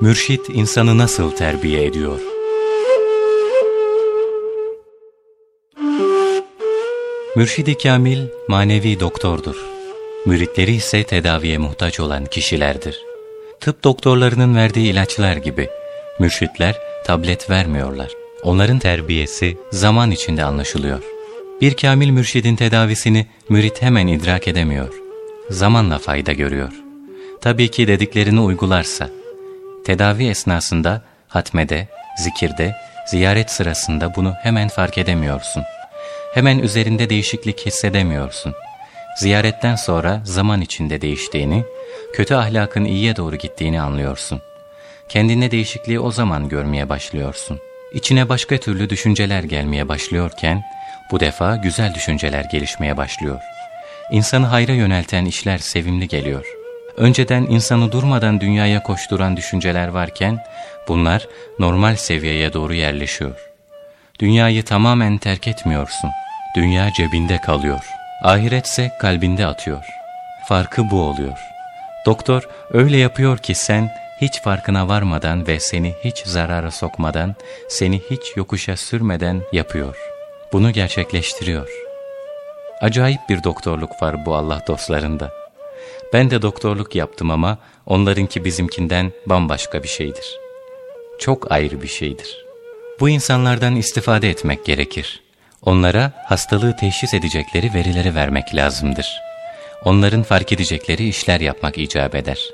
Mürşit insanı nasıl terbiye ediyor? Mürşidi Kamil manevi doktordur. Müritleri ise tedaviye muhtaç olan kişilerdir. Tıp doktorlarının verdiği ilaçlar gibi mürşitler tablet vermiyorlar. Onların terbiyesi zaman içinde anlaşılıyor. Bir kamil mürşidin tedavisini mürit hemen idrak edemiyor. Zamanla fayda görüyor. Tabii ki dediklerini uygularsa. Tedavi esnasında, hatmede, zikirde, ziyaret sırasında bunu hemen fark edemiyorsun. Hemen üzerinde değişiklik hissedemiyorsun. Ziyaretten sonra zaman içinde değiştiğini, kötü ahlakın iyiye doğru gittiğini anlıyorsun. Kendine değişikliği o zaman görmeye başlıyorsun. İçine başka türlü düşünceler gelmeye başlıyorken, bu defa güzel düşünceler gelişmeye başlıyor. İnsanı hayra yönelten işler sevimli geliyor. Önceden insanı durmadan dünyaya koşturan düşünceler varken, bunlar normal seviyeye doğru yerleşiyor. Dünyayı tamamen terk etmiyorsun. Dünya cebinde kalıyor. Ahiretse kalbinde atıyor. Farkı bu oluyor. Doktor öyle yapıyor ki sen hiç farkına varmadan ve seni hiç zarara sokmadan, seni hiç yokuşa sürmeden yapıyor. Bunu gerçekleştiriyor. Acayip bir doktorluk var bu Allah dostlarında. Ben de doktorluk yaptım ama onlarınki bizimkinden bambaşka bir şeydir. Çok ayrı bir şeydir. Bu insanlardan istifade etmek gerekir. Onlara hastalığı teşhis edecekleri verileri vermek lazımdır. Onların fark edecekleri işler yapmak icap eder.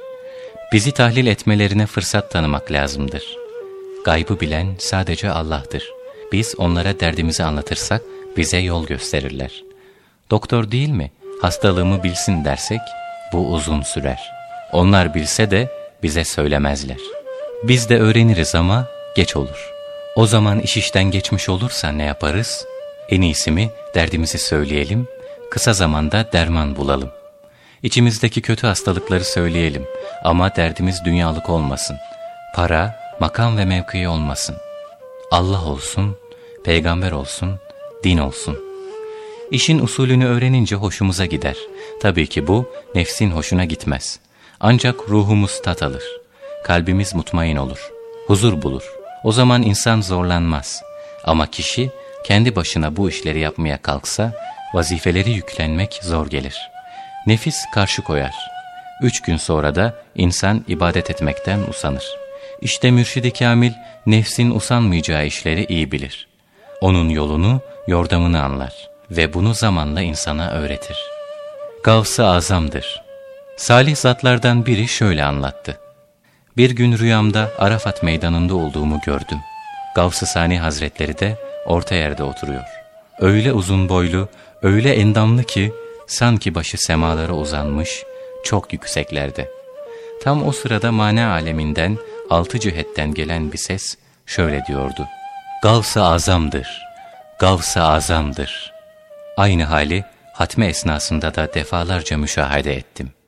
Bizi tahlil etmelerine fırsat tanımak lazımdır. Gaybı bilen sadece Allah'tır. Biz onlara derdimizi anlatırsak bize yol gösterirler. Doktor değil mi? Hastalığımı bilsin dersek bu uzun sürer. Onlar bilse de bize söylemezler. Biz de öğreniriz ama geç olur. O zaman iş işten geçmiş olursa ne yaparız? En iyisi mi derdimizi söyleyelim, kısa zamanda derman bulalım. İçimizdeki kötü hastalıkları söyleyelim ama derdimiz dünyalık olmasın. Para, makam ve mevki olmasın. Allah olsun, peygamber olsun, din olsun. İşin usulünü öğrenince hoşumuza gider. Tabii ki bu nefsin hoşuna gitmez. Ancak ruhumuz tat alır. Kalbimiz mutmain olur. Huzur bulur. O zaman insan zorlanmaz. Ama kişi kendi başına bu işleri yapmaya kalksa vazifeleri yüklenmek zor gelir. Nefis karşı koyar. Üç gün sonra da insan ibadet etmekten usanır. İşte mürşidi kamil nefsin usanmayacağı işleri iyi bilir. Onun yolunu, yordamını anlar ve bunu zamanla insana öğretir. Gavs-ı Azam'dır. Salih zatlardan biri şöyle anlattı. Bir gün rüyamda Arafat meydanında olduğumu gördüm. Gavs-ı Sani Hazretleri de orta yerde oturuyor. Öyle uzun boylu, öyle endamlı ki sanki başı semalara uzanmış, çok yükseklerde. Tam o sırada mana aleminden, altı cihetten gelen bir ses şöyle diyordu. Gavs-ı Azam'dır, Gavs-ı Azam'dır. Aynı hali hatme esnasında da defalarca müşahede ettim.''